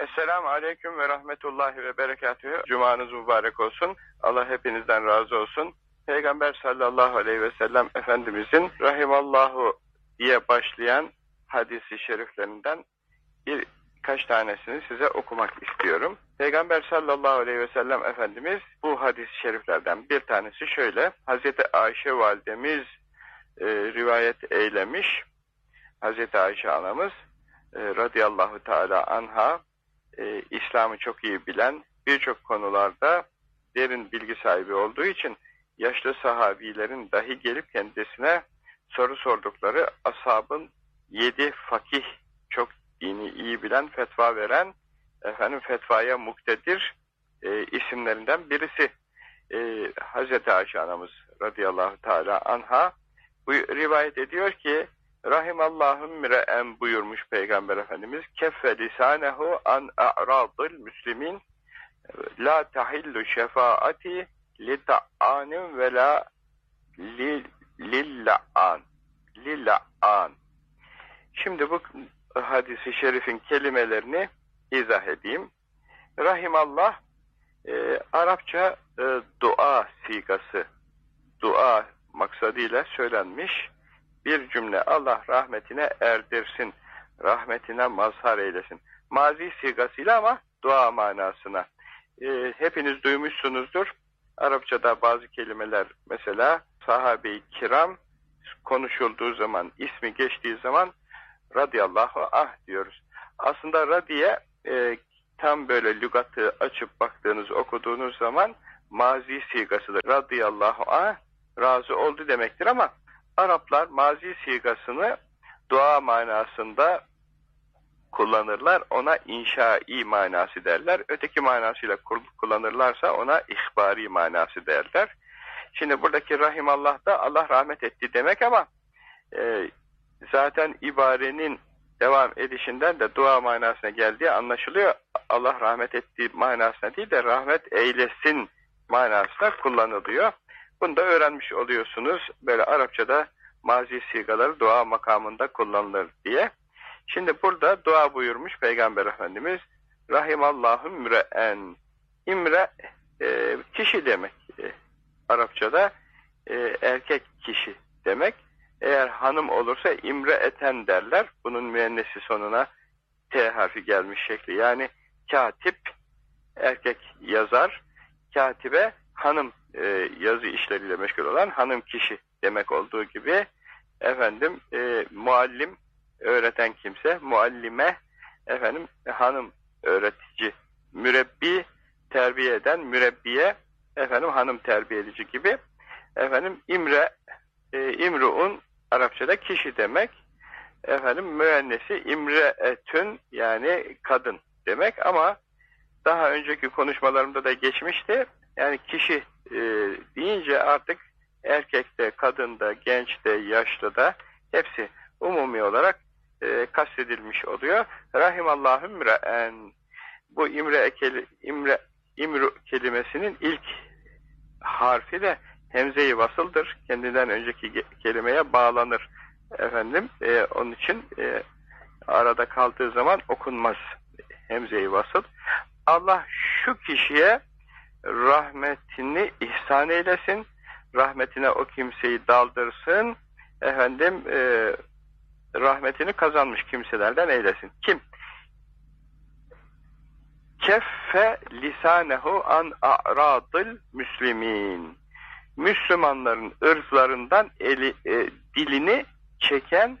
Esselamu Aleyküm ve Rahmetullahi ve Berekatühü. Cumanız mübarek olsun. Allah hepinizden razı olsun. Peygamber sallallahu aleyhi ve sellem Efendimizin Rahimallahu diye başlayan hadisi şeriflerinden birkaç tanesini size okumak istiyorum. Peygamber sallallahu aleyhi ve sellem Efendimiz bu hadis-i şeriflerden bir tanesi şöyle. Hazreti Ayşe validemiz e, rivayet eylemiş. Hazreti Ayşe anamız e, radıyallahu teala anha e, İslam'ı çok iyi bilen, birçok konularda derin bilgi sahibi olduğu için yaşlı sahabilerin dahi gelip kendisine soru sordukları ashabın yedi fakih, çok dini iyi bilen, fetva veren, efendim fetvaya muktedir e, isimlerinden birisi. E, Hazreti Ayşe anamız radıyallahu teala anha bu rivayet ediyor ki Rahimallahum mire'en buyurmuş Peygamber Efendimiz. Keffe lisanehu an a'radil müslimin la tahillu şefaati li ta'anin ve la lilla'an. Lilla'an. Şimdi bu hadisi şerifin kelimelerini izah edeyim. Rahimallah e, Arapça e, dua sigası, dua maksadıyla söylenmiş bir cümle Allah rahmetine erdirsin, rahmetine mazhar eylesin. Mazi sigasıyla ama dua manasına. E, hepiniz duymuşsunuzdur. Arapçada bazı kelimeler mesela sahabe-i kiram konuşulduğu zaman, ismi geçtiği zaman radıyallahu ah diyoruz. Aslında radiye e, tam böyle lügatı açıp baktığınız, okuduğunuz zaman mazi sigasıdır. Radıyallahu anh razı oldu demektir ama Araplar mazi sigasını dua manasında kullanırlar. Ona inşai manası derler. Öteki manasıyla kullanırlarsa ona ihbari manası derler. Şimdi buradaki rahimallah da Allah rahmet etti demek ama e, zaten ibarenin devam edişinden de dua manasına geldiği anlaşılıyor. Allah rahmet ettiği manasına değil de rahmet eylesin manasına kullanılıyor. Bunu da öğrenmiş oluyorsunuz. Böyle Arapçada mazi sigaları dua makamında kullanılır diye. Şimdi burada dua buyurmuş Peygamber Efendimiz. Rahimallahum müre'en. İmre e, kişi demek. E, Arapçada e, erkek kişi demek. Eğer hanım olursa imre eten derler. Bunun müennesi sonuna T harfi gelmiş şekli. Yani katip erkek yazar. Katibe hanım e, yazı işleriyle meşgul olan hanım kişi demek olduğu gibi efendim e, muallim öğreten kimse, muallime efendim hanım öğretici, mürebbi terbiye eden mürebbiye efendim hanım terbiye edici gibi efendim imre e, imruun Arapçada kişi demek efendim müennesi imreetün yani kadın demek. Ama daha önceki konuşmalarımda da geçmişti. Yani kişi e, deyince artık erkekte, kadında, gençte, yaşlıda hepsi umumi olarak e, kastedilmiş oluyor. Rahimallahü mre'en bu imre, imre, imru kelimesinin ilk harfi de hemze-i vasıldır. Kendinden önceki kelimeye bağlanır. Efendim, e, onun için e, arada kaldığı zaman okunmaz hemze-i vasıl. Allah şu kişiye rahmetini ihsan eylesin, rahmetine o kimseyi daldırsın, efendim e, rahmetini kazanmış kimselerden eylesin. Kim? Keffe lisanehu an a'radil müslimin. Müslümanların ırzlarından eli, e, dilini çeken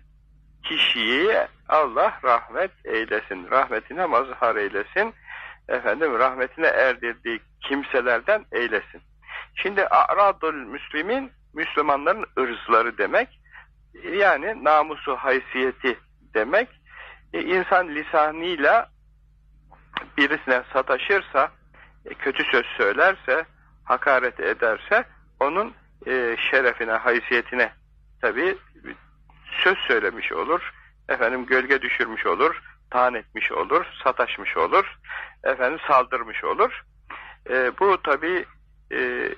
kişiyi Allah rahmet eylesin, rahmetine mazhar eylesin, efendim rahmetine erdirdiği kimselerden eylesin. Şimdi a'radul müslimin Müslümanların ırzları demek. Yani namusu haysiyeti demek. E, insan lisanıyla birisine sataşırsa, e, kötü söz söylerse, hakaret ederse onun e, şerefine, haysiyetine tabi söz söylemiş olur. Efendim gölge düşürmüş olur, taan etmiş olur, sataşmış olur, efendim saldırmış olur. E, bu tabi e,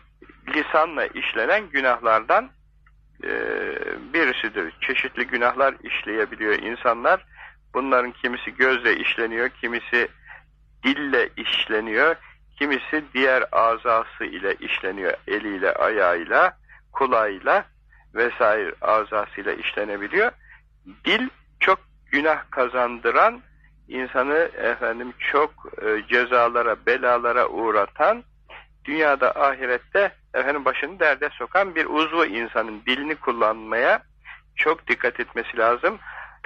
lisanla işlenen günahlardan e, birisidir. Çeşitli günahlar işleyebiliyor insanlar. Bunların kimisi gözle işleniyor, kimisi dille işleniyor, kimisi diğer azası ile işleniyor, eliyle, ayağıyla, kulağıyla vesaire azasıyla işlenebiliyor. Dil çok günah kazandıran, insanı efendim çok e, cezalara, belalara uğratan, dünyada ahirette efendim başını derde sokan bir uzvu insanın dilini kullanmaya çok dikkat etmesi lazım.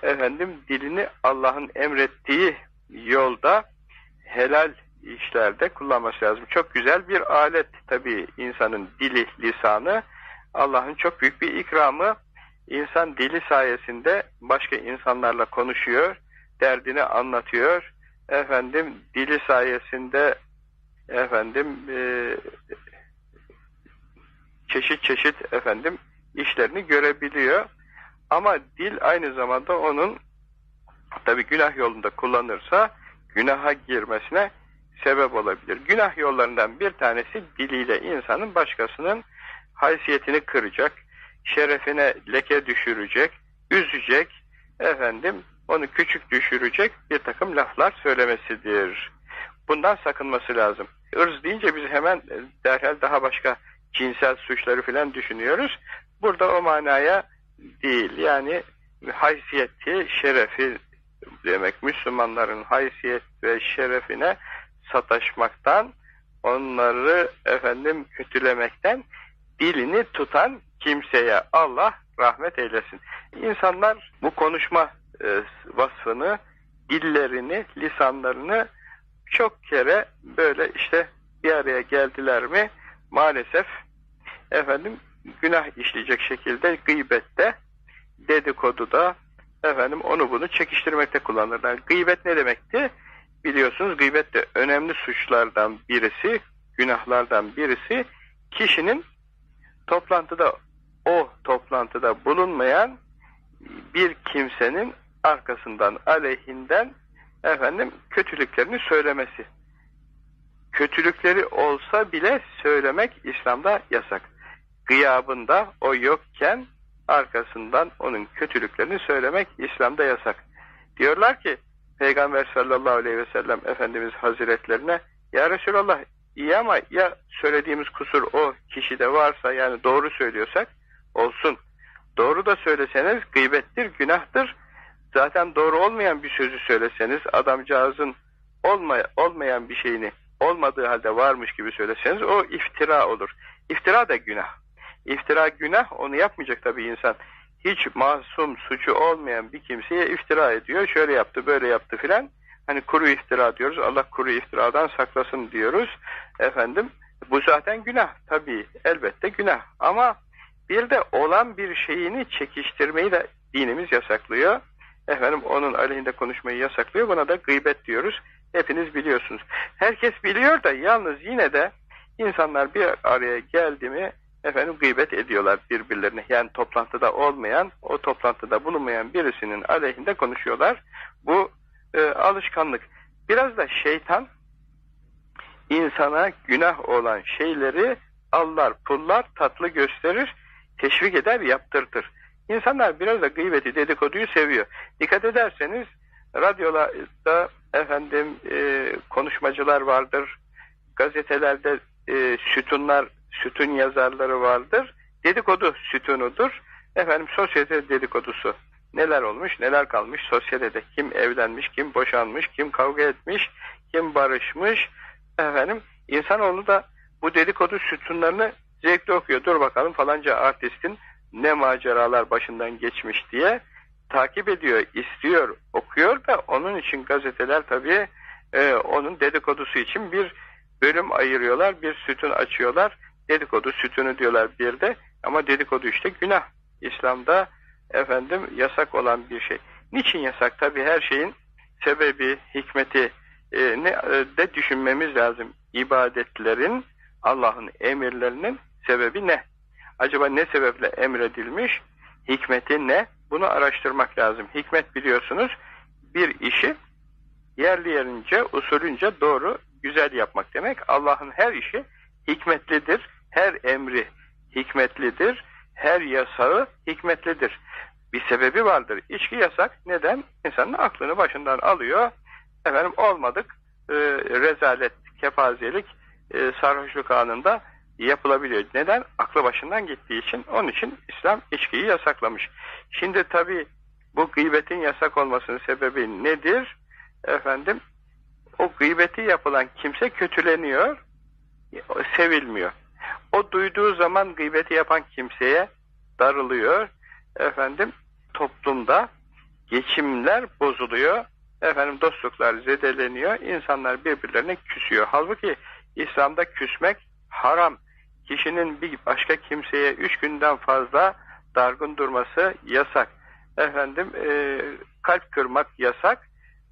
Efendim dilini Allah'ın emrettiği yolda helal işlerde kullanması lazım. Çok güzel bir alet tabii insanın dili, lisanı. Allah'ın çok büyük bir ikramı. İnsan dili sayesinde başka insanlarla konuşuyor, derdini anlatıyor. Efendim dili sayesinde efendim e, çeşit çeşit efendim işlerini görebiliyor. Ama dil aynı zamanda onun tabi günah yolunda kullanırsa günaha girmesine sebep olabilir. Günah yollarından bir tanesi diliyle insanın başkasının haysiyetini kıracak, şerefine leke düşürecek, üzecek, efendim onu küçük düşürecek bir takım laflar söylemesidir. Bundan sakınması lazım. Irz deyince biz hemen derhal daha başka cinsel suçları filan düşünüyoruz. Burada o manaya değil. Yani haysiyeti, şerefi demek Müslümanların haysiyet ve şerefine sataşmaktan, onları efendim kötülemekten dilini tutan kimseye Allah rahmet eylesin. İnsanlar bu konuşma e, vasfını, dillerini, lisanlarını çok kere böyle işte bir araya geldiler mi maalesef efendim günah işleyecek şekilde gıybette, dedikoduda efendim onu bunu çekiştirmekte kullanırlar. Gıybet ne demekti? Biliyorsunuz gıybet de önemli suçlardan birisi, günahlardan birisi kişinin toplantıda o toplantıda bulunmayan bir kimsenin arkasından, aleyhinden efendim kötülüklerini söylemesi. Kötülükleri olsa bile söylemek İslam'da yasak. Gıyabında o yokken arkasından onun kötülüklerini söylemek İslam'da yasak. Diyorlar ki Peygamber sallallahu aleyhi ve sellem Efendimiz Hazretlerine Ya Resulallah iyi ama ya söylediğimiz kusur o kişide varsa yani doğru söylüyorsak olsun. Doğru da söyleseniz gıybettir, günahtır. Zaten doğru olmayan bir sözü söyleseniz adamcağızın olmay olmayan bir şeyini olmadığı halde varmış gibi söyleseniz o iftira olur. İftira da günah. İftira günah onu yapmayacak tabii insan. Hiç masum suçu olmayan bir kimseye iftira ediyor. Şöyle yaptı böyle yaptı filan. Hani kuru iftira diyoruz. Allah kuru iftiradan saklasın diyoruz. Efendim bu zaten günah tabii elbette günah. Ama bir de olan bir şeyini çekiştirmeyi de dinimiz yasaklıyor. Efendim onun aleyhinde konuşmayı yasaklıyor. Buna da gıybet diyoruz. Hepiniz biliyorsunuz. Herkes biliyor da yalnız yine de insanlar bir araya geldi mi efendim gıybet ediyorlar birbirlerine. Yani toplantıda olmayan, o toplantıda bulunmayan birisinin aleyhinde konuşuyorlar. Bu e, alışkanlık. Biraz da şeytan insana günah olan şeyleri allar, pullar, tatlı gösterir, teşvik eder, yaptırtır. İnsanlar biraz da gıybeti, dedikoduyu seviyor. Dikkat ederseniz radyolarda efendim e, konuşmacılar vardır, gazetelerde e, sütunlar, sütun yazarları vardır. Dedikodu sütunudur. Efendim sosyete dedikodusu. Neler olmuş, neler kalmış sosyetede. Kim evlenmiş, kim boşanmış, kim kavga etmiş, kim barışmış. Efendim insanoğlu da bu dedikodu sütunlarını zevkle okuyor. Dur bakalım falanca artistin ne maceralar başından geçmiş diye takip ediyor, istiyor, okuyor da onun için gazeteler tabii e, onun dedikodusu için bir bölüm ayırıyorlar, bir sütun açıyorlar. Dedikodu sütunu diyorlar bir de ama dedikodu işte günah. İslam'da efendim yasak olan bir şey. Niçin yasak? Tabii her şeyin sebebi, hikmeti e, ne e, de düşünmemiz lazım. İbadetlerin, Allah'ın emirlerinin sebebi ne? Acaba ne sebeple emredilmiş? Hikmeti ne? Bunu araştırmak lazım. Hikmet biliyorsunuz bir işi yerli yerince, usulünce doğru, güzel yapmak demek. Allah'ın her işi hikmetlidir. Her emri hikmetlidir. Her yasağı hikmetlidir. Bir sebebi vardır. İçki yasak. Neden? İnsanın aklını başından alıyor. Efendim olmadık e, rezalet, kepazelik, e, sarhoşluk anında yapılabiliyor. Neden? Aklı başından gittiği için. Onun için İslam içkiyi yasaklamış. Şimdi tabi bu gıybetin yasak olmasının sebebi nedir? Efendim, o gıybeti yapılan kimse kötüleniyor, sevilmiyor. O duyduğu zaman gıybeti yapan kimseye darılıyor. Efendim, toplumda geçimler bozuluyor. Efendim dostluklar zedeleniyor. insanlar birbirlerine küsüyor. Halbuki İslam'da küsmek haram. Kişinin bir başka kimseye üç günden fazla dargın durması yasak. Efendim e, kalp kırmak yasak.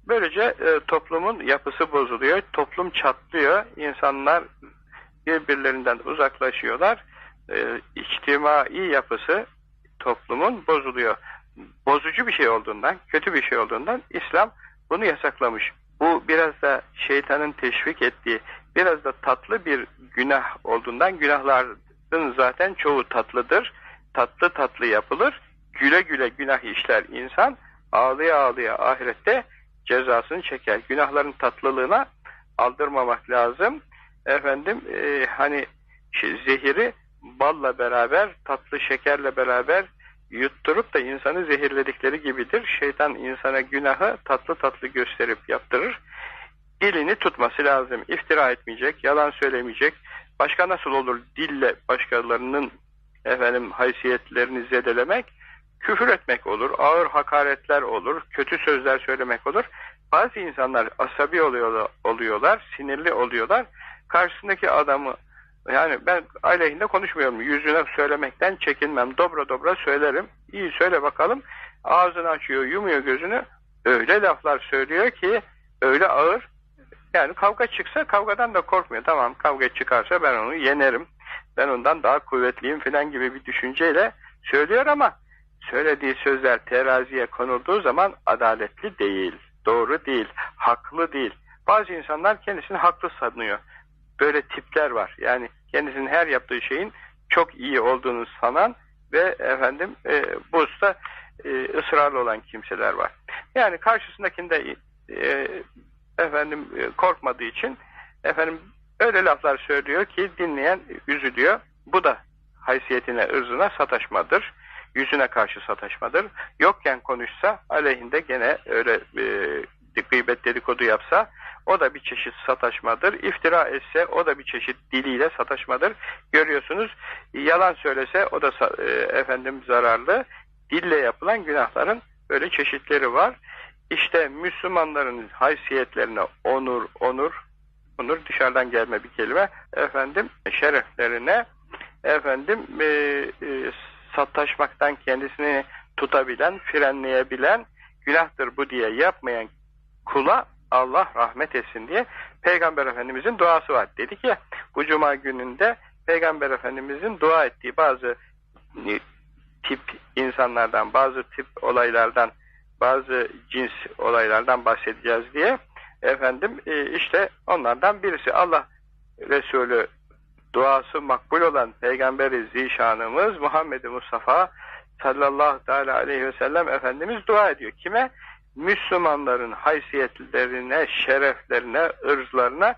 Böylece e, toplumun yapısı bozuluyor. Toplum çatlıyor. İnsanlar birbirlerinden uzaklaşıyorlar. E, içtimai yapısı toplumun bozuluyor. Bozucu bir şey olduğundan, kötü bir şey olduğundan İslam bunu yasaklamış. Bu biraz da şeytanın teşvik ettiği, biraz da tatlı bir günah olduğundan günahların zaten çoğu tatlıdır. Tatlı tatlı yapılır. Güle güle günah işler insan. Ağlıya ağlıya ahirette cezasını çeker. Günahların tatlılığına aldırmamak lazım. Efendim e, hani zehiri balla beraber, tatlı şekerle beraber yutturup da insanı zehirledikleri gibidir. Şeytan insana günahı tatlı tatlı gösterip yaptırır. Dilini tutması lazım. İftira etmeyecek, yalan söylemeyecek. Başka nasıl olur dille başkalarının efendim haysiyetlerini zedelemek? Küfür etmek olur, ağır hakaretler olur, kötü sözler söylemek olur. Bazı insanlar asabi oluyorlar, oluyorlar sinirli oluyorlar. Karşısındaki adamı yani ben aleyhinde konuşmuyorum. Yüzüne söylemekten çekinmem. Dobra dobra söylerim. İyi söyle bakalım. Ağzını açıyor, yumuyor gözünü. Öyle laflar söylüyor ki öyle ağır. Yani kavga çıksa kavgadan da korkmuyor. Tamam kavga çıkarsa ben onu yenerim. Ben ondan daha kuvvetliyim falan gibi bir düşünceyle söylüyor ama söylediği sözler teraziye konulduğu zaman adaletli değil, doğru değil, haklı değil. Bazı insanlar kendisini haklı sanıyor böyle tipler var. Yani kendisinin her yaptığı şeyin çok iyi olduğunu sanan ve efendim e, bu usta e, ısrarlı olan kimseler var. Yani karşısındakinde e, efendim e, korkmadığı için efendim öyle laflar söylüyor ki dinleyen üzülüyor. Bu da haysiyetine, ırzına sataşmadır. Yüzüne karşı sataşmadır. Yokken konuşsa aleyhinde gene öyle e, gıybet dedikodu yapsa o da bir çeşit sataşmadır. İftira etse o da bir çeşit diliyle sataşmadır. Görüyorsunuz yalan söylese o da e, efendim zararlı. Dille yapılan günahların böyle çeşitleri var. İşte Müslümanların haysiyetlerine onur, onur, onur dışarıdan gelme bir kelime. Efendim şereflerine efendim e, e, sataşmaktan kendisini tutabilen, frenleyebilen günahtır bu diye yapmayan kula Allah rahmet etsin diye Peygamber Efendimizin duası var. Dedi ki bu cuma gününde Peygamber Efendimizin dua ettiği bazı e, tip insanlardan, bazı tip olaylardan, bazı cins olaylardan bahsedeceğiz diye efendim e, işte onlardan birisi Allah Resulü duası makbul olan Peygamberi Zişanımız Muhammed Mustafa sallallahu aleyhi ve sellem Efendimiz dua ediyor. Kime? Müslümanların haysiyetlerine, şereflerine, ırzlarına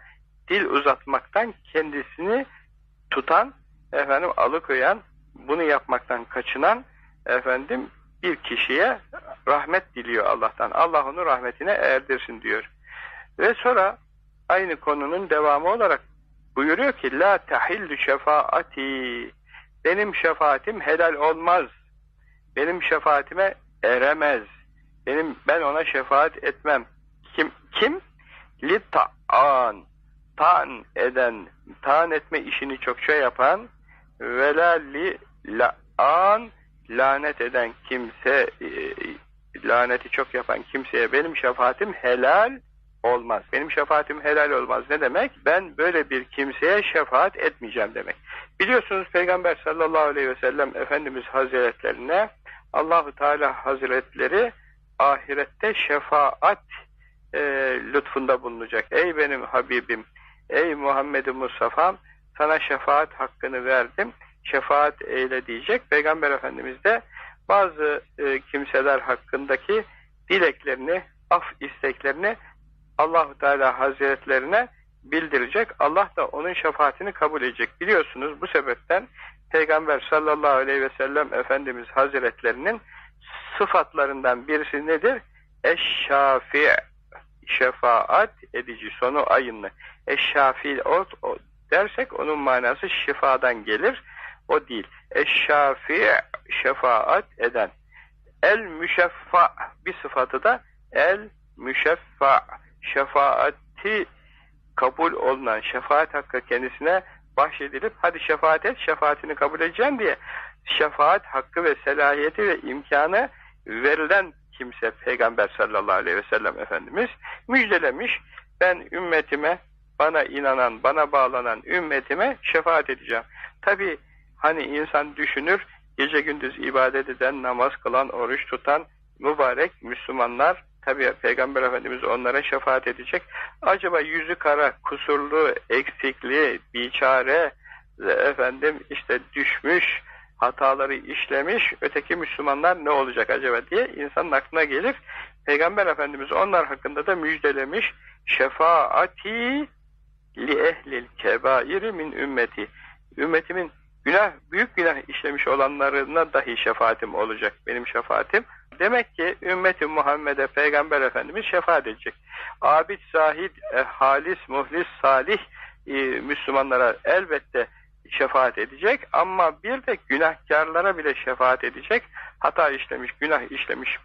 dil uzatmaktan kendisini tutan, efendim alıkoyan, bunu yapmaktan kaçınan efendim bir kişiye rahmet diliyor Allah'tan. Allah onu rahmetine erdirsin diyor. Ve sonra aynı konunun devamı olarak buyuruyor ki la tahillu şefaati benim şefaatim helal olmaz. Benim şefaatime eremez. Benim ben ona şefaat etmem. Kim kim? Li ta'an. Ta'an eden, ta'an etme işini çokça yapan vela li la'an lanet eden kimse e, laneti çok yapan kimseye benim şefaatim helal olmaz. Benim şefaatim helal olmaz. Ne demek? Ben böyle bir kimseye şefaat etmeyeceğim demek. Biliyorsunuz Peygamber sallallahu aleyhi ve sellem Efendimiz Hazretlerine Allahu Teala Hazretleri ahirette şefaat e, lütfunda bulunacak. Ey benim Habibim, ey Muhammed Mustafa'm sana şefaat hakkını verdim, şefaat eyle diyecek. Peygamber Efendimiz de bazı e, kimseler hakkındaki dileklerini, af isteklerini Allahu Teala Hazretlerine bildirecek. Allah da onun şefaatini kabul edecek. Biliyorsunuz bu sebepten Peygamber sallallahu aleyhi ve sellem Efendimiz Hazretlerinin sıfatlarından birisi nedir? Eşşafi şefaat edici sonu ayınlı. Eşşafi o, o dersek onun manası şifadan gelir. O değil. Eşşafi şefaat eden. El müşeffa bir sıfatı da el müşeffa şefaati kabul olunan şefaat hakkı kendisine bahşedilip hadi şefaat et şefaatini kabul edeceğim diye şefaat hakkı ve selahiyeti ve imkanı verilen kimse Peygamber sallallahu aleyhi ve sellem Efendimiz müjdelemiş. Ben ümmetime, bana inanan, bana bağlanan ümmetime şefaat edeceğim. Tabi hani insan düşünür, gece gündüz ibadet eden, namaz kılan, oruç tutan mübarek Müslümanlar tabi Peygamber Efendimiz onlara şefaat edecek. Acaba yüzü kara, kusurlu, eksikli, biçare, efendim işte düşmüş, hataları işlemiş, öteki Müslümanlar ne olacak acaba diye insanın aklına gelir. Peygamber Efendimiz onlar hakkında da müjdelemiş. Şefaati li ehlil kebairi min ümmeti. Ümmetimin günah, büyük günah işlemiş olanlarına dahi şefaatim olacak. Benim şefaatim. Demek ki ümmeti Muhammed'e Peygamber Efendimiz şefaat edecek. Abid, zahid, e, halis, muhlis, salih e, Müslümanlara elbette şefaat edecek ama bir de günahkarlara bile şefaat edecek. Hata işlemiş, günah işlemiş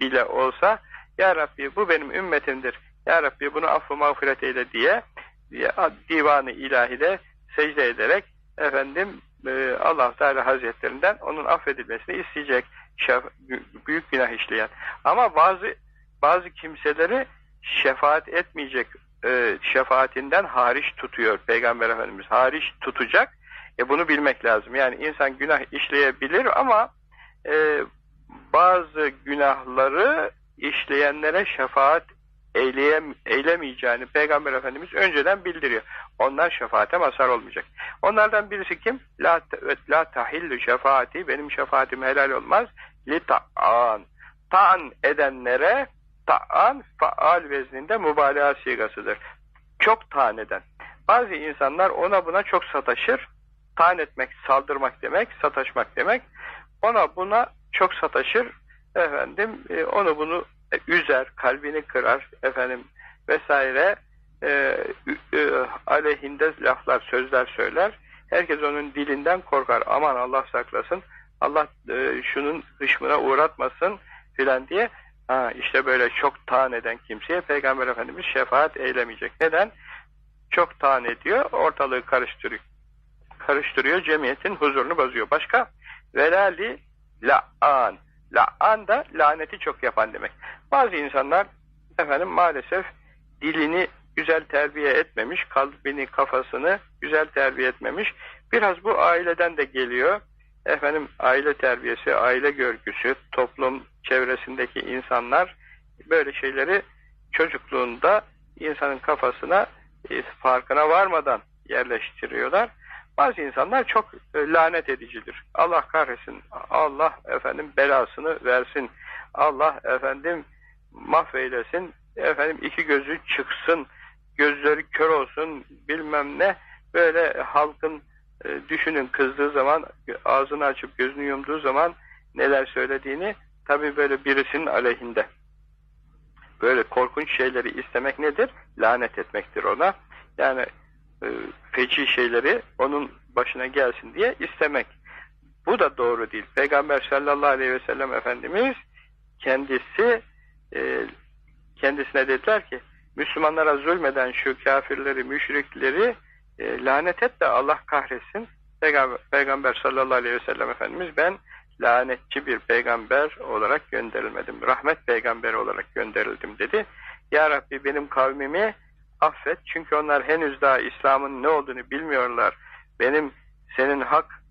bile olsa Ya Rabbi bu benim ümmetimdir. Ya Rabbi bunu affı mağfiret eyle diye divanı ilahide secde ederek efendim e, Allah Teala Hazretlerinden onun affedilmesini isteyecek büyük günah işleyen. Ama bazı bazı kimseleri şefaat etmeyecek e, şefaatinden hariç tutuyor Peygamber Efendimiz. Hariç tutacak. E bunu bilmek lazım. Yani insan günah işleyebilir ama e, bazı günahları işleyenlere şefaat eyleyem, eylemeyeceğini Peygamber Efendimiz önceden bildiriyor. Onlar şefaate mazhar olmayacak. Onlardan birisi kim? La, la tahillu şefaati, benim şefaatim helal olmaz. Li ta'an. Ta'an edenlere Ta'an faal vezninde mübalağa sigasıdır. Çok taneden. Bazı insanlar ona buna çok sataşır. Tan etmek, saldırmak demek, sataşmak demek. Ona buna çok sataşır. Efendim e, onu bunu üzer, kalbini kırar efendim vesaire e, e, aleyhinde laflar, sözler söyler. Herkes onun dilinden korkar. Aman Allah saklasın. Allah e, şunun hışmına uğratmasın filan diye Ha, işte böyle çok taan eden kimseye Peygamber Efendimiz şefaat eylemeyecek. Neden? Çok taan ediyor, ortalığı karıştırıyor. Karıştırıyor, cemiyetin huzurunu bozuyor. Başka? Velali la'an. La'an da laneti çok yapan demek. Bazı insanlar efendim maalesef dilini güzel terbiye etmemiş, kalbini, kafasını güzel terbiye etmemiş. Biraz bu aileden de geliyor efendim aile terbiyesi, aile görgüsü, toplum çevresindeki insanlar böyle şeyleri çocukluğunda insanın kafasına e, farkına varmadan yerleştiriyorlar. Bazı insanlar çok e, lanet edicidir. Allah kahretsin. Allah efendim belasını versin. Allah efendim mahveylesin. Efendim iki gözü çıksın. Gözleri kör olsun. Bilmem ne. Böyle halkın e, düşünün kızdığı zaman ağzını açıp gözünü yumduğu zaman neler söylediğini tabi böyle birisinin aleyhinde. Böyle korkunç şeyleri istemek nedir? Lanet etmektir ona. Yani e, feci şeyleri onun başına gelsin diye istemek. Bu da doğru değil. Peygamber sallallahu aleyhi ve sellem Efendimiz kendisi e, kendisine dediler ki Müslümanlara zulmeden şu kafirleri, müşrikleri e, lanet et de Allah kahretsin. Peygamber, peygamber sallallahu aleyhi ve sellem Efendimiz ben lanetçi bir peygamber olarak gönderilmedim. Rahmet peygamberi olarak gönderildim dedi. Ya Rabbi benim kavmimi affet. Çünkü onlar henüz daha İslam'ın ne olduğunu bilmiyorlar. Benim senin hak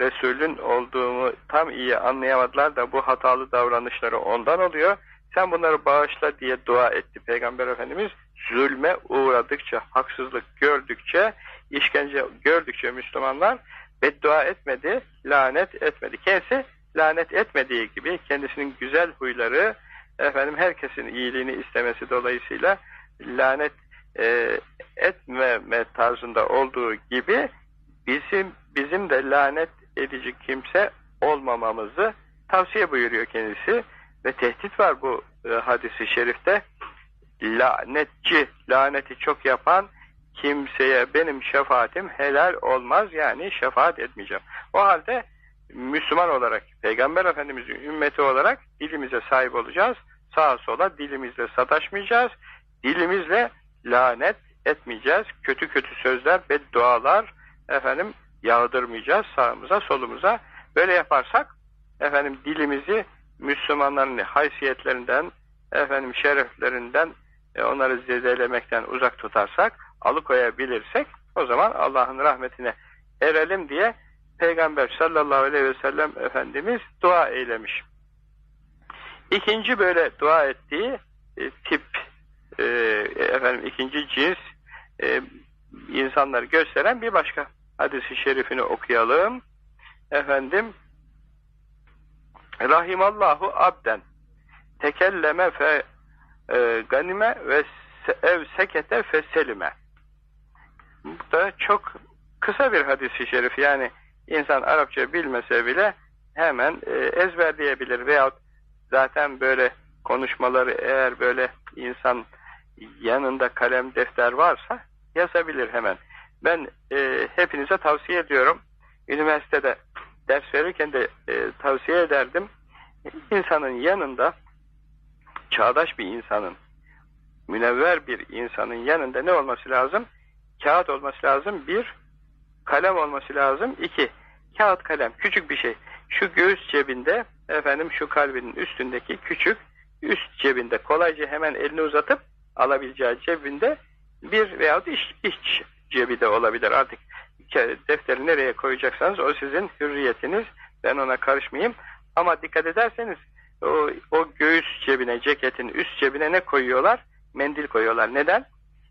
Resulün olduğumu tam iyi anlayamadılar da bu hatalı davranışları ondan oluyor. Sen bunları bağışla diye dua etti Peygamber Efendimiz. Zulme uğradıkça, haksızlık gördükçe, işkence gördükçe Müslümanlar beddua etmedi, lanet etmedi. Kendisi lanet etmediği gibi kendisinin güzel huyları, efendim herkesin iyiliğini istemesi dolayısıyla lanet e, etmeme tarzında olduğu gibi bizim bizim de lanet edici kimse olmamamızı tavsiye buyuruyor kendisi ve tehdit var bu e, hadisi şerifte lanetçi laneti çok yapan kimseye benim şefaatim helal olmaz yani şefaat etmeyeceğim. O halde Müslüman olarak Peygamber Efendimiz'in ümmeti olarak dilimize sahip olacağız. Sağa sola dilimizle sataşmayacağız. Dilimizle lanet etmeyeceğiz. Kötü kötü sözler ve dualar efendim yağdırmayacağız sağımıza solumuza. Böyle yaparsak efendim dilimizi Müslümanların haysiyetlerinden efendim şereflerinden e, onları zedelemekten uzak tutarsak alıkoyabilirsek o zaman Allah'ın rahmetine erelim diye Peygamber sallallahu aleyhi ve sellem Efendimiz dua eylemiş. İkinci böyle dua ettiği e, tip e, efendim ikinci cins e, insanları gösteren bir başka hadisi şerifini okuyalım. Efendim Rahimallahu abden tekelleme fe e, ganime ve ev sekete fe selime. Bu da çok kısa bir hadisi şerif. Yani insan Arapça bilmese bile hemen e, ezberleyebilir veyahut zaten böyle konuşmaları eğer böyle insan yanında kalem defter varsa yazabilir hemen. Ben e, hepinize tavsiye ediyorum. Üniversitede ders verirken de e, tavsiye ederdim. İnsanın yanında çağdaş bir insanın münevver bir insanın yanında ne olması lazım? Kağıt olması lazım. Bir, kalem olması lazım. İki, kağıt kalem. Küçük bir şey. Şu göğüs cebinde, efendim şu kalbinin üstündeki küçük, üst cebinde kolayca hemen elini uzatıp alabileceği cebinde bir veya iç, iç cebi de olabilir. Artık defteri nereye koyacaksanız o sizin hürriyetiniz. Ben ona karışmayayım. Ama dikkat ederseniz o, o göğüs cebine, ceketin üst cebine ne koyuyorlar? Mendil koyuyorlar. Neden?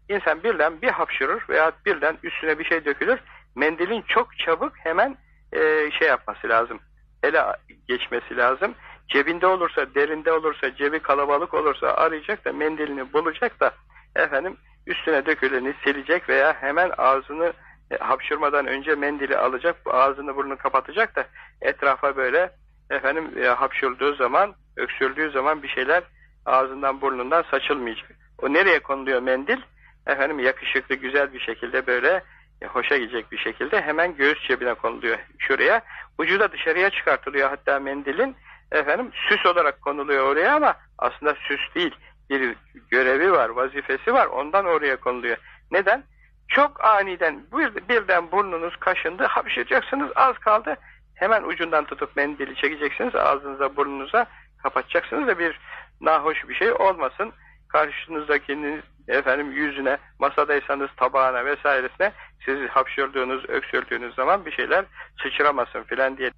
İnsan birden bir hapşırır veya birden üstüne bir şey dökülür. Mendilin çok çabuk hemen e, şey yapması lazım. Ele geçmesi lazım. Cebinde olursa, derinde olursa, cebi kalabalık olursa arayacak da mendilini bulacak da efendim üstüne döküleni silecek veya hemen ağzını e, hapşırmadan önce mendili alacak, ağzını burnunu kapatacak da etrafa böyle efendim e, hapşırdığı zaman, öksürdüğü zaman bir şeyler ağzından burnundan saçılmayacak. O nereye konuluyor mendil? Efendim yakışıklı güzel bir şekilde böyle e, hoşa gidecek bir şekilde hemen göğüs cebine konuluyor şuraya. Ucu da dışarıya çıkartılıyor hatta mendilin. Efendim süs olarak konuluyor oraya ama aslında süs değil. Bir görevi var, vazifesi var. Ondan oraya konuluyor. Neden? Çok aniden bir, birden burnunuz kaşındı, hapşıracaksınız az kaldı. Hemen ucundan tutup mendili çekeceksiniz ağzınıza burnunuza kapatacaksınız da bir nahoş bir şey olmasın. Karşınızdakinin efendim yüzüne, masadaysanız tabağına vesairesine siz hapşırdığınız, öksürdüğünüz zaman bir şeyler sıçramasın filan diye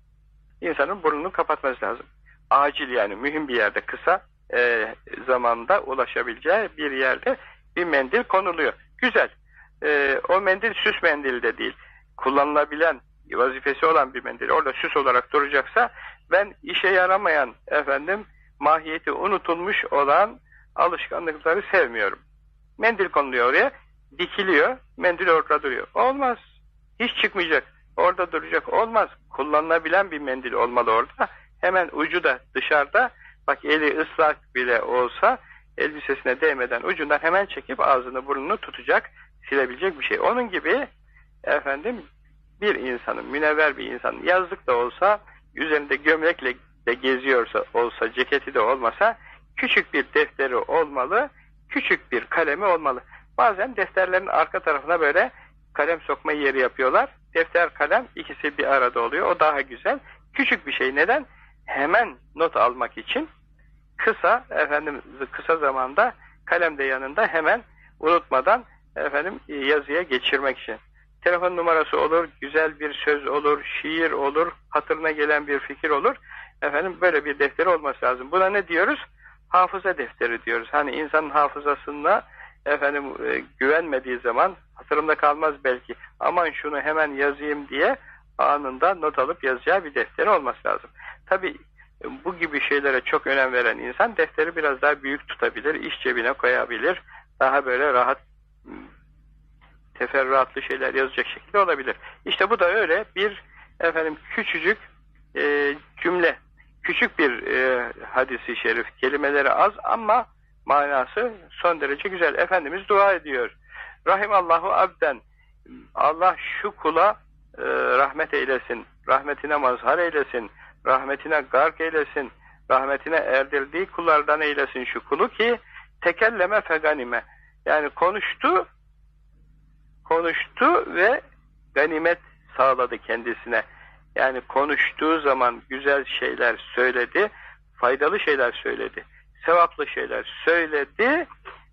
insanın burnunu kapatması lazım. Acil yani mühim bir yerde kısa e, zamanda ulaşabileceği bir yerde bir mendil konuluyor. Güzel. E, o mendil süs mendil de değil. Kullanılabilen vazifesi olan bir mendil orada süs olarak duracaksa ben işe yaramayan efendim mahiyeti unutulmuş olan alışkanlıkları sevmiyorum. Mendil konuluyor oraya, dikiliyor, mendil orada duruyor. Olmaz. Hiç çıkmayacak. Orada duracak. Olmaz. Kullanılabilen bir mendil olmalı orada. Hemen ucu da dışarıda. Bak eli ıslak bile olsa elbisesine değmeden ucundan hemen çekip ağzını burnunu tutacak, silebilecek bir şey. Onun gibi efendim bir insanın, münevver bir insanın yazlık da olsa, üzerinde gömlekle de geziyorsa olsa, ceketi de olmasa küçük bir defteri olmalı, küçük bir kalemi olmalı. Bazen defterlerin arka tarafına böyle kalem sokma yeri yapıyorlar. Defter kalem ikisi bir arada oluyor. O daha güzel. Küçük bir şey. Neden? Hemen not almak için kısa efendim kısa zamanda kalem de yanında hemen unutmadan efendim yazıya geçirmek için. Telefon numarası olur, güzel bir söz olur, şiir olur, hatırına gelen bir fikir olur. Efendim böyle bir defteri olması lazım. Buna ne diyoruz? Hafıza defteri diyoruz. Hani insanın hafızasında efendim e, güvenmediği zaman hatırımda kalmaz belki. Aman şunu hemen yazayım diye anında not alıp yazacağı bir defteri olması lazım. Tabi bu gibi şeylere çok önem veren insan defteri biraz daha büyük tutabilir, iş cebine koyabilir, daha böyle rahat teferruatlı şeyler yazacak şekilde olabilir. İşte bu da öyle bir efendim küçücük e, cümle, küçük bir e, hadisi şerif, kelimeleri az ama manası son derece güzel. Efendimiz dua ediyor. Rahimallahu abden Allah şu kula e, rahmet eylesin, rahmetine mazhar eylesin, rahmetine gark eylesin, rahmetine erdirdiği kullardan eylesin şu kulu ki tekelleme feganime. Yani konuştu, konuştu ve ganimet sağladı kendisine. Yani konuştuğu zaman güzel şeyler söyledi, faydalı şeyler söyledi, sevaplı şeyler söyledi.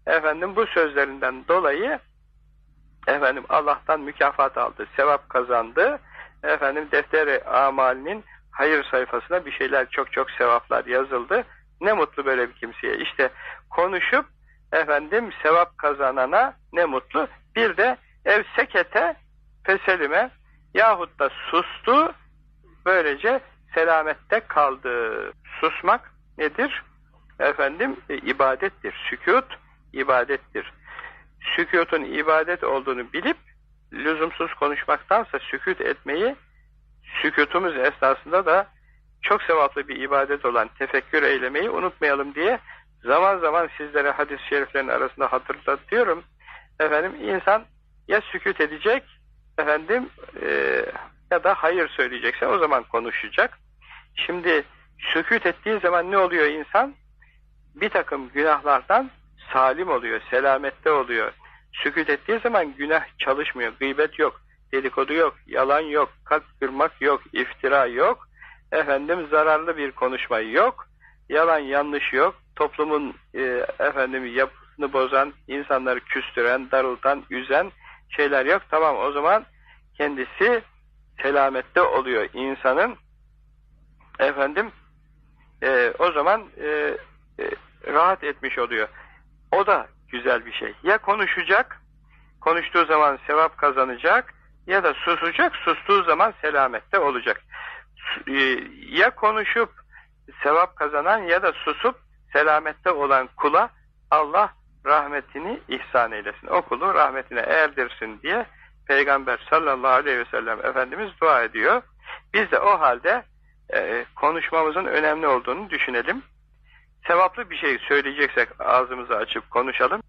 Efendim bu sözlerinden dolayı efendim Allah'tan mükafat aldı, sevap kazandı. Efendim defteri amalinin hayır sayfasına bir şeyler çok çok sevaplar yazıldı. Ne mutlu böyle bir kimseye. İşte konuşup efendim sevap kazanana ne mutlu. Bir de ev sekete feselime yahut da sustu böylece selamette kaldı. Susmak nedir? Efendim e, ibadettir. Sükut ibadettir. Sükutun ibadet olduğunu bilip lüzumsuz konuşmaktansa sükut etmeyi sükutumuz esnasında da çok sevaplı bir ibadet olan tefekkür eylemeyi unutmayalım diye zaman zaman sizlere hadis-i şeriflerin arasında hatırlatıyorum. Efendim insan ya sükut edecek efendim e, ya da hayır söyleyecekse o zaman konuşacak. Şimdi sükut ettiği zaman ne oluyor insan? Bir takım günahlardan salim oluyor, selamette oluyor. Sükut ettiği zaman günah çalışmıyor, gıybet yok, dedikodu yok, yalan yok, kalp kırmak yok, iftira yok, efendim zararlı bir konuşma yok, yalan yanlış yok, toplumun e, efendim yapısını bozan, insanları küstüren, darıltan, üzen şeyler yok. Tamam o zaman kendisi selamette oluyor insanın. Efendim e, o zaman e, e, rahat etmiş oluyor. O da güzel bir şey. Ya konuşacak, konuştuğu zaman sevap kazanacak ya da susacak, sustuğu zaman selamette olacak. E, ya konuşup sevap kazanan ya da susup selamette olan kula Allah rahmetini ihsan eylesin. O kulu rahmetine erdirsin diye Peygamber sallallahu aleyhi ve sellem Efendimiz dua ediyor. Biz de o halde e, konuşmamızın önemli olduğunu düşünelim. Sevaplı bir şey söyleyeceksek ağzımızı açıp konuşalım.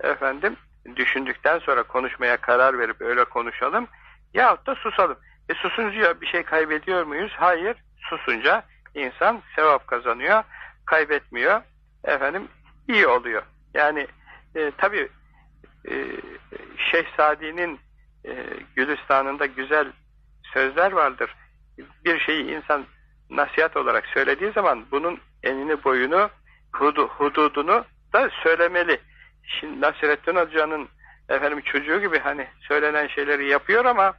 Efendim düşündükten sonra konuşmaya karar verip öyle konuşalım. Yahut da susalım. E susunca bir şey kaybediyor muyuz? Hayır. Susunca insan sevap kazanıyor, kaybetmiyor. Efendim iyi oluyor. Yani e, tabi e, Şehzadi'nin e, Gülistan'ında güzel sözler vardır. Bir şeyi insan nasihat olarak söylediği zaman bunun enini boyunu hudu, hududunu da söylemeli. Şimdi Nasrettin Hoca'nın efendim çocuğu gibi hani söylenen şeyleri yapıyor ama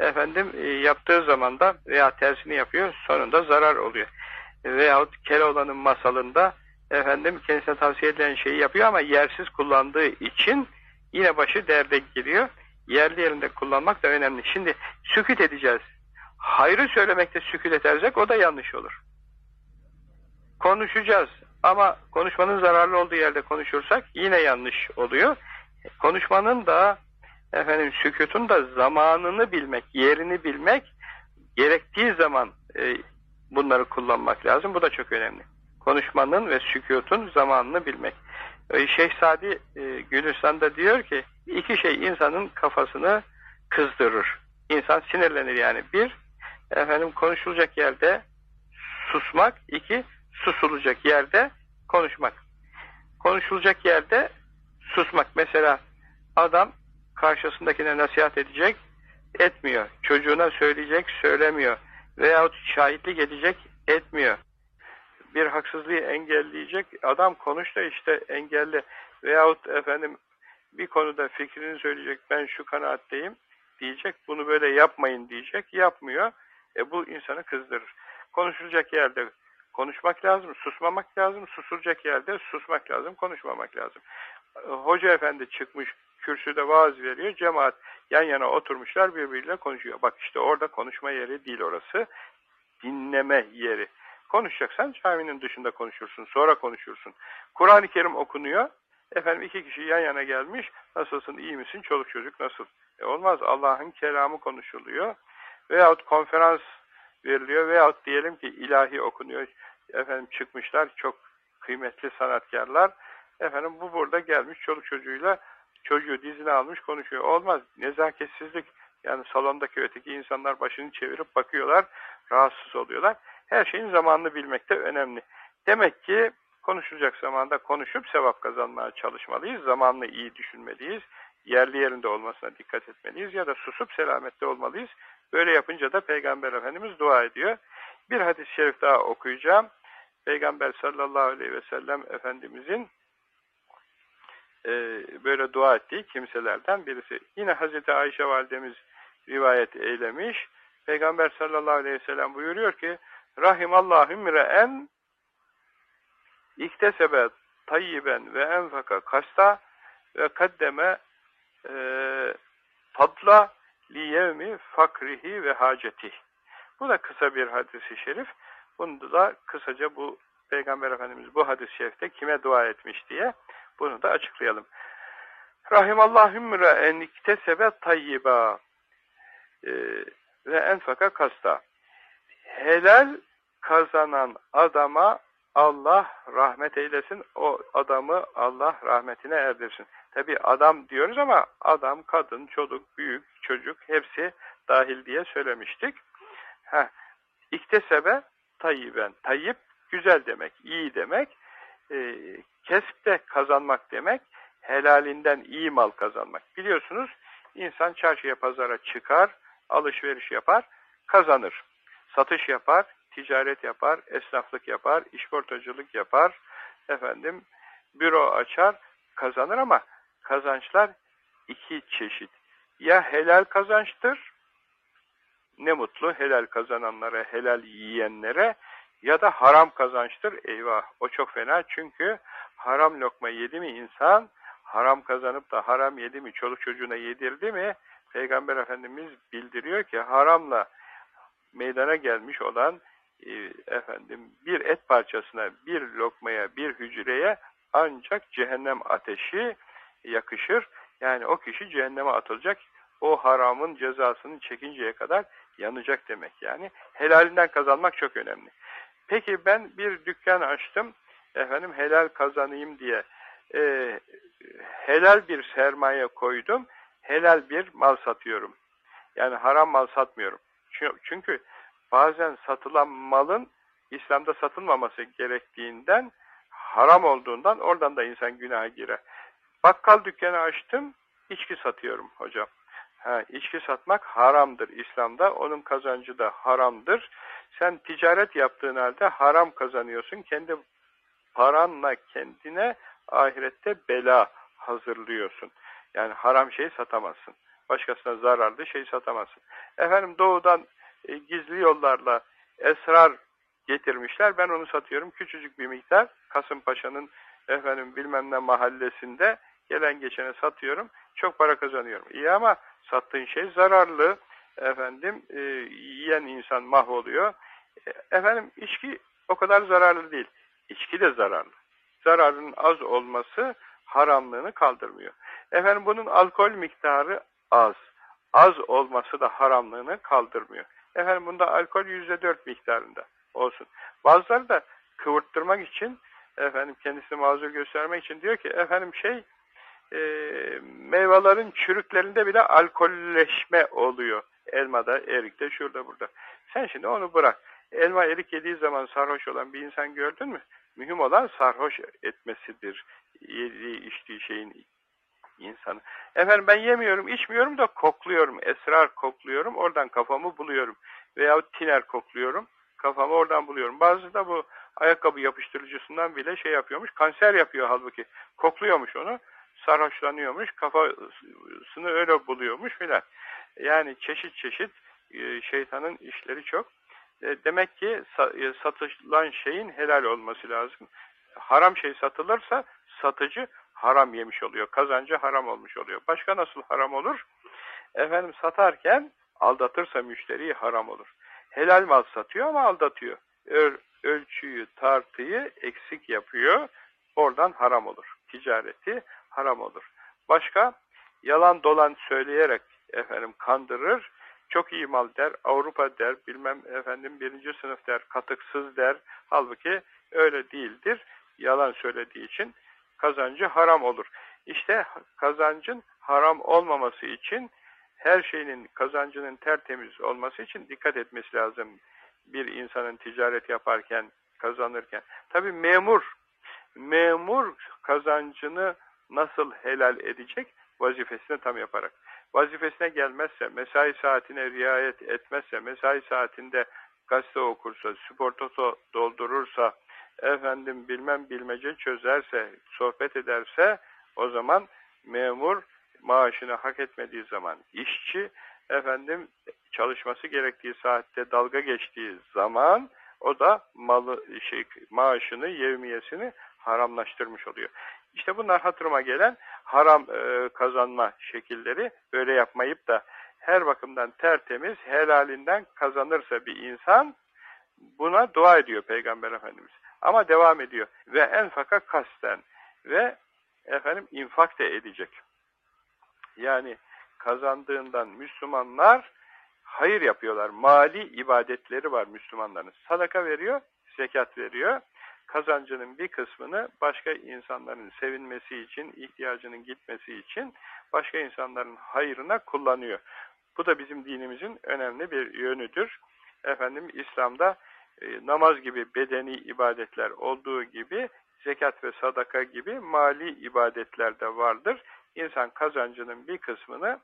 efendim e, yaptığı zaman da veya tersini yapıyor sonunda zarar oluyor. Veyahut Keloğlan'ın masalında efendim kendisine tavsiye edilen şeyi yapıyor ama yersiz kullandığı için yine başı derde giriyor. Yerli yerinde kullanmak da önemli. Şimdi sükut edeceğiz. Hayrı söylemekte sükut edersek o da yanlış olur. Konuşacağız ama konuşmanın zararlı olduğu yerde konuşursak yine yanlış oluyor. Konuşmanın da efendim sükutun da zamanını bilmek, yerini bilmek, gerektiği zaman e, bunları kullanmak lazım. Bu da çok önemli. Konuşmanın ve sükutun zamanını bilmek. E, Şeyh Sadi e, Gülistan'da diyor ki iki şey insanın kafasını kızdırır. İnsan sinirlenir yani. Bir, efendim konuşulacak yerde susmak. iki susulacak yerde konuşmak. Konuşulacak yerde susmak. Mesela adam karşısındakine nasihat edecek, etmiyor. Çocuğuna söyleyecek, söylemiyor. Veyahut şahitlik edecek, etmiyor. Bir haksızlığı engelleyecek, adam konuş da işte engelli. Veyahut efendim bir konuda fikrini söyleyecek, ben şu kanaatteyim diyecek, bunu böyle yapmayın diyecek, yapmıyor. E bu insanı kızdırır. Konuşulacak yerde konuşmak lazım, susmamak lazım, susulacak yerde susmak lazım, konuşmamak lazım. Hoca efendi çıkmış, kürsüde vaaz veriyor, cemaat yan yana oturmuşlar birbiriyle konuşuyor. Bak işte orada konuşma yeri değil orası, dinleme yeri. Konuşacaksan caminin dışında konuşursun, sonra konuşursun. Kur'an-ı Kerim okunuyor, Efendim iki kişi yan yana gelmiş. Nasılsın, iyi misin, çoluk çocuk nasıl? E olmaz. Allah'ın kelamı konuşuluyor. Veyahut konferans veriliyor. Veyahut diyelim ki ilahi okunuyor. Efendim çıkmışlar çok kıymetli sanatkarlar. Efendim bu burada gelmiş çoluk çocuğuyla çocuğu dizine almış konuşuyor. Olmaz. Nezaketsizlik. Yani salondaki öteki insanlar başını çevirip bakıyorlar. Rahatsız oluyorlar. Her şeyin zamanını bilmek de önemli. Demek ki konuşulacak zamanda konuşup sevap kazanmaya çalışmalıyız. Zamanını iyi düşünmeliyiz. Yerli yerinde olmasına dikkat etmeliyiz. Ya da susup selamette olmalıyız. Böyle yapınca da Peygamber Efendimiz dua ediyor. Bir hadis-i şerif daha okuyacağım. Peygamber sallallahu aleyhi ve sellem Efendimizin e, böyle dua ettiği kimselerden birisi. Yine Hazreti Ayşe validemiz rivayet eylemiş. Peygamber sallallahu aleyhi ve sellem buyuruyor ki Rahimallahu mre'en iktesebe tayyiben ve enfaka kasta ve kaddeme e, fadla liyevmi fakrihi ve hacetih. Bu da kısa bir hadisi şerif. Bunu da kısaca bu Peygamber Efendimiz bu hadis-i şerifte kime dua etmiş diye bunu da açıklayalım. Rahimallahümmüre en iktesebe tayyiba e, ve enfaka kasta. Helal kazanan adama Allah rahmet eylesin. O adamı Allah rahmetine erdirsin. Tabi adam diyoruz ama adam, kadın, çocuk, büyük, çocuk hepsi dahil diye söylemiştik. Heh. İktesebe tayyiben. Tayyip güzel demek, iyi demek. E, kesipte kazanmak demek, helalinden iyi mal kazanmak. Biliyorsunuz insan çarşıya pazara çıkar, alışveriş yapar, kazanır. Satış yapar, ticaret yapar, esnaflık yapar, işportacılık yapar, efendim büro açar, kazanır ama kazançlar iki çeşit. Ya helal kazançtır, ne mutlu helal kazananlara, helal yiyenlere ya da haram kazançtır. Eyvah o çok fena çünkü haram lokma yedi mi insan, haram kazanıp da haram yedi mi, çoluk çocuğuna yedirdi mi, Peygamber Efendimiz bildiriyor ki haramla meydana gelmiş olan e, efendim bir et parçasına, bir lokmaya, bir hücreye ancak cehennem ateşi yakışır. Yani o kişi cehenneme atılacak. O haramın cezasını çekinceye kadar yanacak demek yani. Helalinden kazanmak çok önemli. Peki ben bir dükkan açtım. Efendim helal kazanayım diye. E, helal bir sermaye koydum. Helal bir mal satıyorum. Yani haram mal satmıyorum. Çünkü bazen satılan malın İslam'da satılmaması gerektiğinden haram olduğundan oradan da insan günaha girer. Bakkal dükkanı açtım, içki satıyorum hocam. Ha, içki satmak haramdır İslam'da, onun kazancı da haramdır. Sen ticaret yaptığın halde haram kazanıyorsun, kendi paranla kendine ahirette bela hazırlıyorsun. Yani haram şey satamazsın. Başkasına zararlı şey satamazsın. Efendim doğudan e, gizli yollarla esrar getirmişler. Ben onu satıyorum. Küçücük bir miktar. Kasımpaşa'nın efendim bilmem ne mahallesinde gelen geçene satıyorum. Çok para kazanıyorum. İyi ama sattığın şey zararlı. Efendim e, yiyen insan mahvoluyor. E, efendim içki o kadar zararlı değil. İçki de zararlı. Zararının az olması haramlığını kaldırmıyor. Efendim bunun alkol miktarı az. Az olması da haramlığını kaldırmıyor. Efendim bunda alkol yüzde dört miktarında olsun. Bazıları da kıvırttırmak için efendim kendisini mazur göstermek için diyor ki efendim şey e, meyvelerin çürüklerinde bile alkolleşme oluyor. Elmada, erikte, şurada, burada. Sen şimdi onu bırak. Elma, erik yediği zaman sarhoş olan bir insan gördün mü? Mühim olan sarhoş etmesidir. Yediği, içtiği şeyin insanı. Efendim ben yemiyorum, içmiyorum da kokluyorum. Esrar kokluyorum. Oradan kafamı buluyorum. Veyahut tiner kokluyorum. Kafamı oradan buluyorum. Bazı da bu ayakkabı yapıştırıcısından bile şey yapıyormuş. Kanser yapıyor halbuki. Kokluyormuş onu. Sarhoşlanıyormuş. Kafasını öyle buluyormuş filan. Yani çeşit çeşit e, şeytanın işleri çok. E, demek ki e, satılan şeyin helal olması lazım. Haram şey satılırsa satıcı haram yemiş oluyor. Kazancı haram olmuş oluyor. Başka nasıl haram olur? Efendim satarken aldatırsa müşteriyi haram olur. Helal mal satıyor ama aldatıyor. Öl, ölçüyü, tartıyı eksik yapıyor. Oradan haram olur. ticareti haram olur. Başka yalan dolan söyleyerek efendim kandırır, çok iyi mal der, Avrupa der, bilmem efendim birinci sınıf der, katıksız der. Halbuki öyle değildir. Yalan söylediği için kazancı haram olur. İşte kazancın haram olmaması için her şeyinin kazancının tertemiz olması için dikkat etmesi lazım. Bir insanın ticaret yaparken, kazanırken. Tabi memur, memur kazancını nasıl helal edecek? Vazifesini tam yaparak. Vazifesine gelmezse, mesai saatine riayet etmezse, mesai saatinde gazete okursa, sportoto doldurursa, efendim bilmem bilmece çözerse, sohbet ederse, o zaman memur maaşını hak etmediği zaman işçi efendim çalışması gerektiği saatte dalga geçtiği zaman o da malı şey maaşını, yevmiyesini haramlaştırmış oluyor. İşte bunlar hatırıma gelen haram e, kazanma şekilleri böyle yapmayıp da her bakımdan tertemiz, helalinden kazanırsa bir insan buna dua ediyor Peygamber Efendimiz. Ama devam ediyor. Ve enfaka kasten ve efendim infak da edecek. Yani kazandığından Müslümanlar hayır yapıyorlar. Mali ibadetleri var Müslümanların. Sadaka veriyor, zekat veriyor. Kazancının bir kısmını başka insanların sevinmesi için, ihtiyacının gitmesi için başka insanların hayrına kullanıyor. Bu da bizim dinimizin önemli bir yönüdür. Efendim İslam'da e, namaz gibi bedeni ibadetler olduğu gibi zekat ve sadaka gibi mali ibadetler de vardır. İnsan kazancının bir kısmını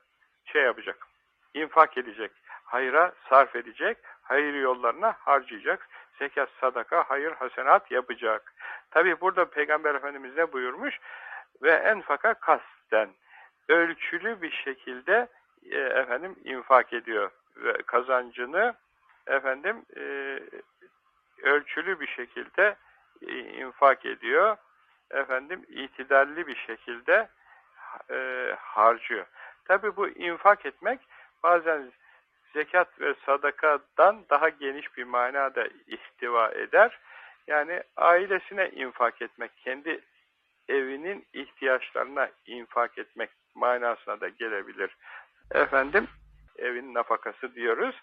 şey yapacak, infak edecek, hayra sarf edecek, hayır yollarına harcayacak, zekat, sadaka, hayır, hasenat yapacak. Tabi burada Peygamber Efendimiz ne buyurmuş? Ve enfaka kasten, ölçülü bir şekilde e, efendim infak ediyor ve kazancını efendim e, ölçülü bir şekilde e, infak ediyor. Efendim itidalli bir şekilde e, harcıyor. Tabi bu infak etmek bazen zekat ve sadakadan daha geniş bir manada ihtiva eder. Yani ailesine infak etmek, kendi evinin ihtiyaçlarına infak etmek manasına da gelebilir. Efendim, evin nafakası diyoruz.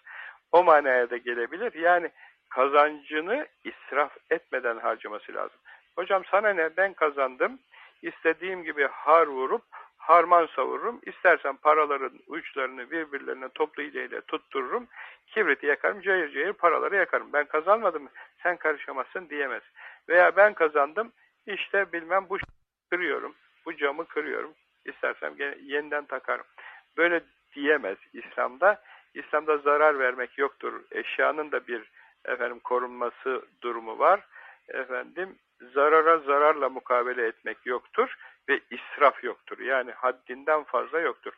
O manaya da gelebilir. Yani kazancını israf etmeden harcaması lazım. Hocam sana ne ben kazandım, istediğim gibi har vurup harman savururum, istersen paraların uçlarını birbirlerine toplu iğneyle tuttururum, kibriti yakarım, cayır cayır paraları yakarım. Ben kazanmadım, sen karışamazsın diyemez. Veya ben kazandım, işte bilmem bu kırıyorum, bu camı kırıyorum, istersem yeniden takarım. Böyle diyemez İslam'da. İslam'da zarar vermek yoktur. Eşyanın da bir efendim korunması durumu var. Efendim zarara zararla mukabele etmek yoktur ve israf yoktur. Yani haddinden fazla yoktur.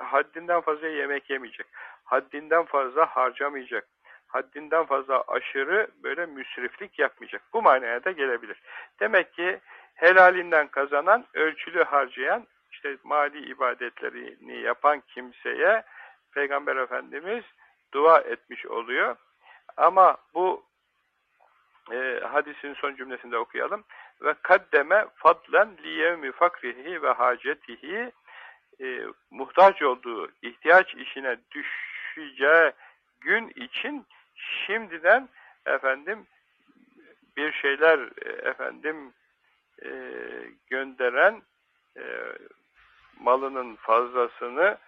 Haddinden fazla yemek yemeyecek. Haddinden fazla harcamayacak. Haddinden fazla aşırı böyle müsriflik yapmayacak. Bu manaya da gelebilir. Demek ki helalinden kazanan, ölçülü harcayan, işte mali ibadetlerini yapan kimseye Peygamber Efendimiz dua etmiş oluyor. Ama bu e, hadisin son cümlesinde okuyalım. Ve kaddeme fadlen liyevmi fakrihi ve hacetihi e, muhtaç olduğu ihtiyaç işine düşeceği gün için şimdiden efendim bir şeyler e, efendim e, gönderen e, malının fazlasını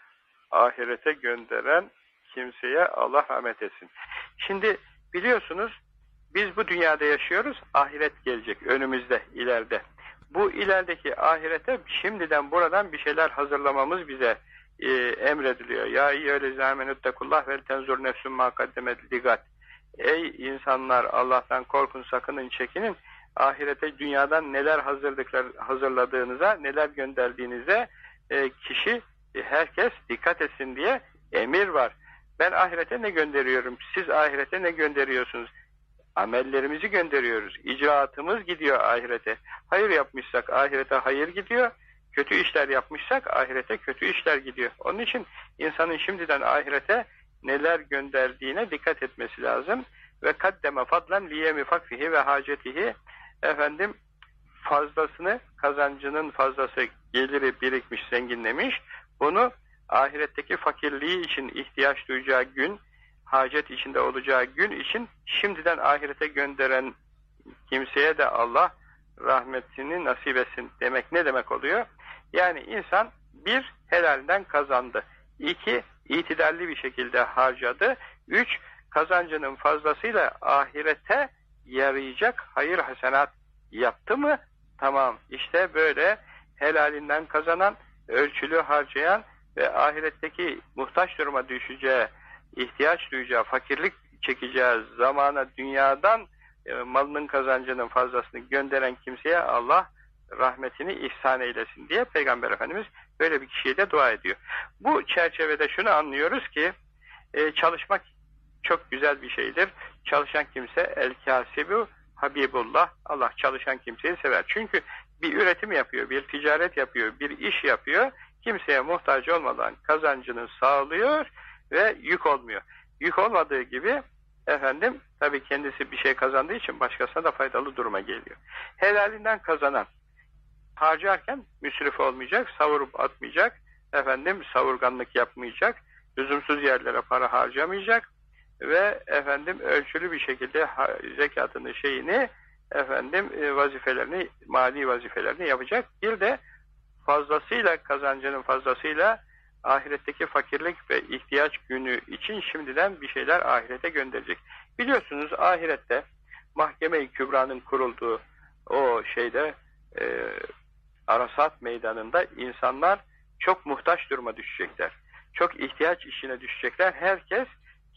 ahirete gönderen kimseye Allah rahmet etsin. Şimdi biliyorsunuz biz bu dünyada yaşıyoruz, ahiret gelecek önümüzde, ileride. Bu ilerideki ahirete şimdiden buradan bir şeyler hazırlamamız bize e, emrediliyor. Ya eyyühellezine amenüttekullah vel tenzur nefsün kaddemet ligat. Ey insanlar Allah'tan korkun, sakının, çekinin. Ahirete dünyadan neler hazırladığınıza, neler gönderdiğinize e, kişi, e, herkes dikkat etsin diye emir var. Ben ahirete ne gönderiyorum? Siz ahirete ne gönderiyorsunuz? Amellerimizi gönderiyoruz. İcraatımız gidiyor ahirete. Hayır yapmışsak ahirete hayır gidiyor. Kötü işler yapmışsak ahirete kötü işler gidiyor. Onun için insanın şimdiden ahirete neler gönderdiğine dikkat etmesi lazım. Ve kaddeme fadlan liyemi fakrihi ve hacetihi efendim fazlasını kazancının fazlası geliri birikmiş zenginlemiş bunu ahiretteki fakirliği için ihtiyaç duyacağı gün hacet içinde olacağı gün için şimdiden ahirete gönderen kimseye de Allah rahmetini nasip etsin demek ne demek oluyor? Yani insan bir helalinden kazandı. iki itidalli bir şekilde harcadı. Üç kazancının fazlasıyla ahirete yarayacak hayır hasenat yaptı mı? Tamam işte böyle helalinden kazanan, ölçülü harcayan ve ahiretteki muhtaç duruma düşeceği, ihtiyaç duyacağı, fakirlik çekeceği zamana dünyadan e, malının kazancının fazlasını gönderen kimseye Allah rahmetini ihsan eylesin diye Peygamber Efendimiz böyle bir kişiye de dua ediyor. Bu çerçevede şunu anlıyoruz ki e, çalışmak çok güzel bir şeydir. Çalışan kimse el kasibu Habibullah Allah çalışan kimseyi sever. Çünkü bir üretim yapıyor, bir ticaret yapıyor, bir iş yapıyor. Kimseye muhtaç olmadan kazancını sağlıyor ve yük olmuyor. Yük olmadığı gibi efendim tabii kendisi bir şey kazandığı için başkasına da faydalı duruma geliyor. Helalinden kazanan harcarken müsrif olmayacak, savurup atmayacak, efendim savurganlık yapmayacak, lüzumsuz yerlere para harcamayacak ve efendim ölçülü bir şekilde zekatını şeyini efendim e, vazifelerini, mali vazifelerini yapacak. Bir de fazlasıyla kazancının fazlasıyla ahiretteki fakirlik ve ihtiyaç günü için şimdiden bir şeyler ahirete gönderecek. Biliyorsunuz ahirette mahkeme-i kübranın kurulduğu o şeyde e, Arasat meydanında insanlar çok muhtaç duruma düşecekler. Çok ihtiyaç işine düşecekler. Herkes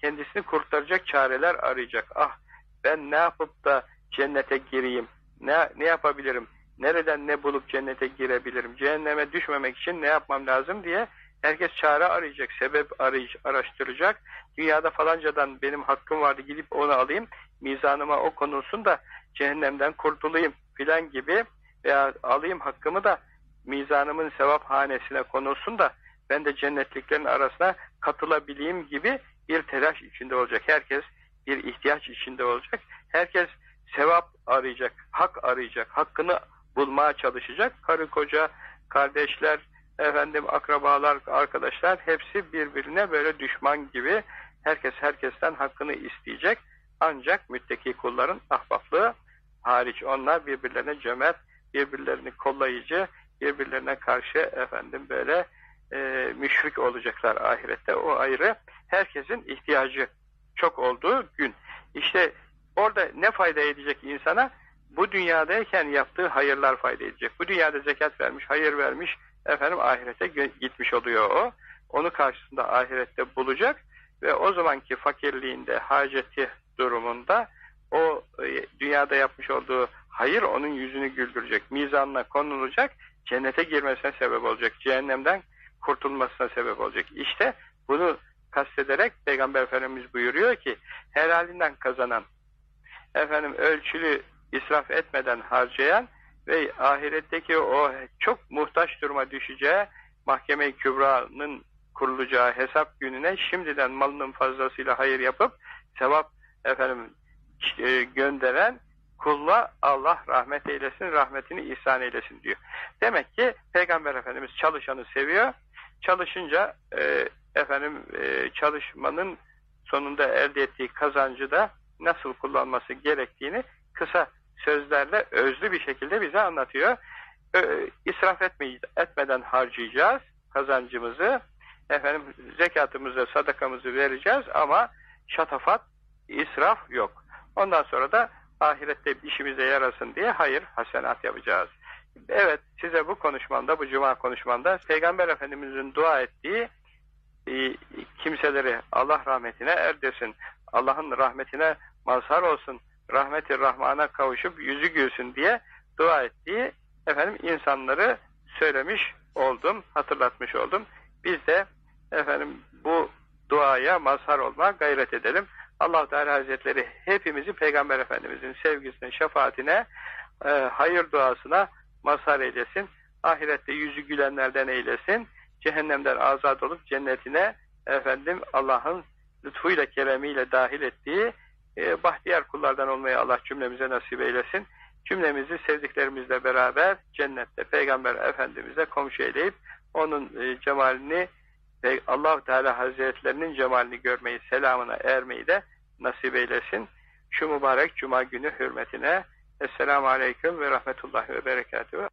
kendisini kurtaracak çareler arayacak. Ah ben ne yapıp da cennete gireyim? Ne, ne yapabilirim? Nereden ne bulup cennete girebilirim? Cehenneme düşmemek için ne yapmam lazım diye herkes çare arayacak, sebep arayacak, araştıracak. Dünyada falancadan benim hakkım vardı gidip onu alayım, mizanıma o konulsun da cehennemden kurtulayım filan gibi veya alayım hakkımı da mizanımın sevap hanesine konulsun da ben de cennetliklerin arasına katılabileyim gibi bir telaş içinde olacak. Herkes bir ihtiyaç içinde olacak. Herkes sevap arayacak, hak arayacak, hakkını bulmaya çalışacak. Karı koca, kardeşler, efendim akrabalar, arkadaşlar hepsi birbirine böyle düşman gibi herkes herkesten hakkını isteyecek. Ancak mütteki kulların ahbaplığı hariç onlar birbirlerine cömert, birbirlerini kollayıcı, birbirlerine karşı efendim böyle e, müşrik olacaklar ahirette. O ayrı. Herkesin ihtiyacı çok olduğu gün. İşte orada ne fayda edecek insana? Bu dünyadayken yaptığı hayırlar fayda edecek. Bu dünyada zekat vermiş, hayır vermiş, efendim ahirete gitmiş oluyor o. Onu karşısında ahirette bulacak ve o zamanki fakirliğinde, haceti durumunda o e, dünyada yapmış olduğu hayır onun yüzünü güldürecek, mizanına konulacak, cennete girmesine sebep olacak, cehennemden kurtulmasına sebep olacak. İşte bunu kastederek Peygamber Efendimiz buyuruyor ki helalinden kazanan, efendim ölçülü israf etmeden harcayan ve ahiretteki o çok muhtaç duruma düşeceği mahkeme-i kübranın kurulacağı hesap gününe şimdiden malının fazlasıyla hayır yapıp sevap efendim e, gönderen kulla Allah rahmet eylesin, rahmetini ihsan eylesin diyor. Demek ki Peygamber Efendimiz çalışanı seviyor. Çalışınca e, efendim e, çalışmanın sonunda elde ettiği kazancı da nasıl kullanması gerektiğini kısa sözlerle özlü bir şekilde bize anlatıyor. İsraf etmeden harcayacağız kazancımızı. Efendim zekatımızı, sadakamızı vereceğiz ama şatafat, israf yok. Ondan sonra da ahirette işimize yarasın diye hayır, hasenat yapacağız. Evet, size bu konuşmamda, bu cuma konuşmamda Peygamber Efendimiz'in dua ettiği e, kimseleri Allah rahmetine erdirsin, Allah'ın rahmetine mazhar olsun, rahmeti rahmana kavuşup yüzü gülsün diye dua ettiği efendim insanları söylemiş oldum, hatırlatmış oldum. Biz de efendim bu duaya mazhar olma gayret edelim allah Teala Hazretleri hepimizi Peygamber Efendimizin sevgisine, şefaatine, e, hayır duasına mazhar eylesin. Ahirette yüzü gülenlerden eylesin. Cehennemden azat olup cennetine efendim Allah'ın lütfuyla, keremiyle dahil ettiği e, bahtiyar kullardan olmayı Allah cümlemize nasip eylesin. cümlemizi sevdiklerimizle beraber cennette Peygamber Efendimiz'e komşu eyleyip onun e, cemalini ve allah Teala Hazretlerinin cemalini görmeyi, selamına ermeyi de nasip eylesin. Şu mübarek cuma günü hürmetine Esselamu Aleyküm ve Rahmetullahi ve Berekatuhu.